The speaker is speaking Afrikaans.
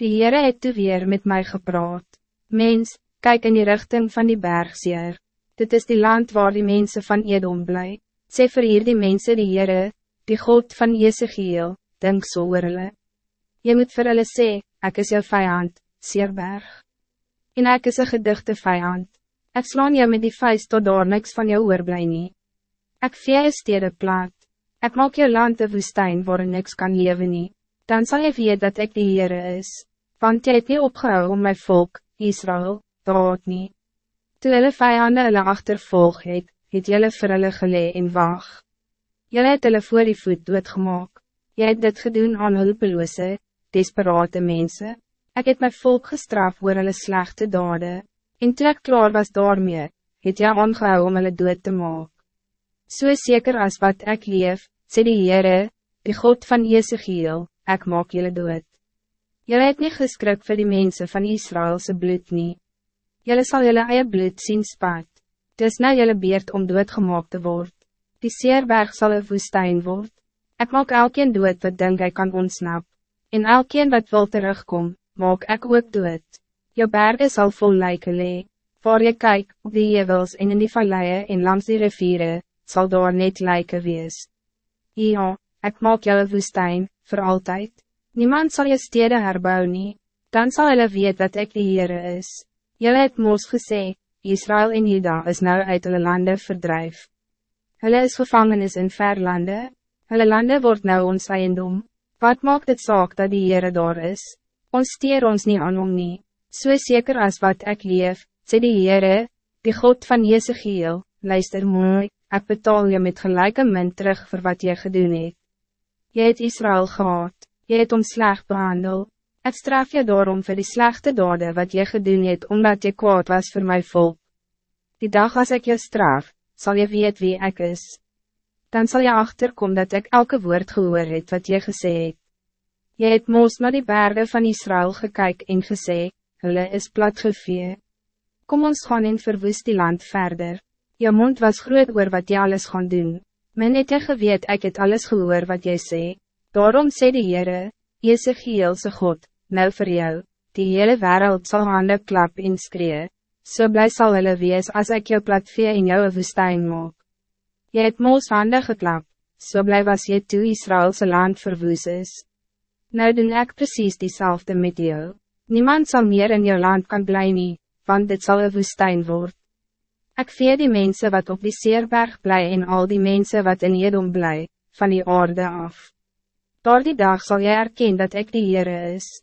Die Heere het toe weer met mij gepraat. Mens, kijk in die richting van die bergseer. Dit is die land waar die mensen van Edom bly. Sê vir hier die mense die Heere, die God van Jezegiel, denk so oor hulle. Jy moet vir hulle sê, ek is jou vijand, Seerberg. En ek is een gedigte vijand. Ek slaan jou met die vuist tot daar niks van jou oorblij nie. Ek vee jou stede plaat. Ek maak jou land een woestijn waar niks kan leven nie. Dan zal je weet dat ik de Heere is. Want jy het nie opgehou om my volk, Israël, dood nie. Toe hulle vijanden hulle achtervolg het, het julle vir hulle gelee en waag. Julle het hulle voor die voet doodgemaak. Jy het dit gedoen aan hulpeloze, desperate mensen. Ik het my volk gestraf oor hulle slechte dade. En toe ek klaar was daarmee, het jy aangehou om hulle dood te maak. So zeker als wat ik leef, sê die Heere, die God van Jezegiel, ik maak jullie dood. Jullie het niet geskrik voor die mensen van Israëlse bloed niet. Jullie zal jullie eie bloed zien spaat. Het is nou jullie beurt om doodgemaakt te worden. Die Seerberg zal een woestijn worden. Ik maak elkeen dood wat denk ik kan ontsnap. En elkeen wat wil terugkom, maak ik ook dood. Je bergen zal vol lijken lee. Voor je kijkt op die jevels en in die valleien en langs die rivieren, zal daar net lijken wees. Ja, ik maak jou woestijn, voor altijd. Niemand zal je steden herbouwen dan zal hulle weet dat ik de Heere is. Julle het moos gesê, Israël en Juda is nou uit hulle lande verdrijf. Hulle is gevangenis in ver lande, hulle lande wordt nou ons eiendom. Wat maakt het zaak dat die Heere daar is? Ons steer ons niet aan om nie, so zeker als wat ik leef, sê die Heere, die God van Jezegiel, luister mooi, ik betaal je met gelijke munt terug voor wat je gedoen het. Je het Israël gehad, je het om slecht behandel. Ik straf je daarom voor die slechte dode wat je gedoen het, omdat je kwaad was voor mijn volk. Die dag als ik je straf, zal je weten wie ik is. Dan zal je achterkomen dat ik elke woord gehoor het wat je gesê het. Je het moos naar die bergen van Israël gekyk en gesê, hulle is platgevee. Kom ons gaan en verwoest die land verder. Je mond was groot oor wat je alles gaan doen. Men het jy geweet, ek het alles gehoor wat jy sê. Daarom sê die Heere, Jezegielse God, nou vir jou, die hele wereld zal hande klap en skree, so bly sal hulle wees as ek jou platvee in jou woestijn maak. Jy het moos hande geklap, so bly was jy toe Israëlse land verwoes is. Nou doen ek precies diezelfde met jou. Niemand zal meer in jou land kan bly nie, want dit zal een woestijn worden. Ik vee die mensen wat op die Seerberg blij en al die mensen wat in Edom blij, van die orde af. Door die dag zal jij erkennen dat ik de Heere is.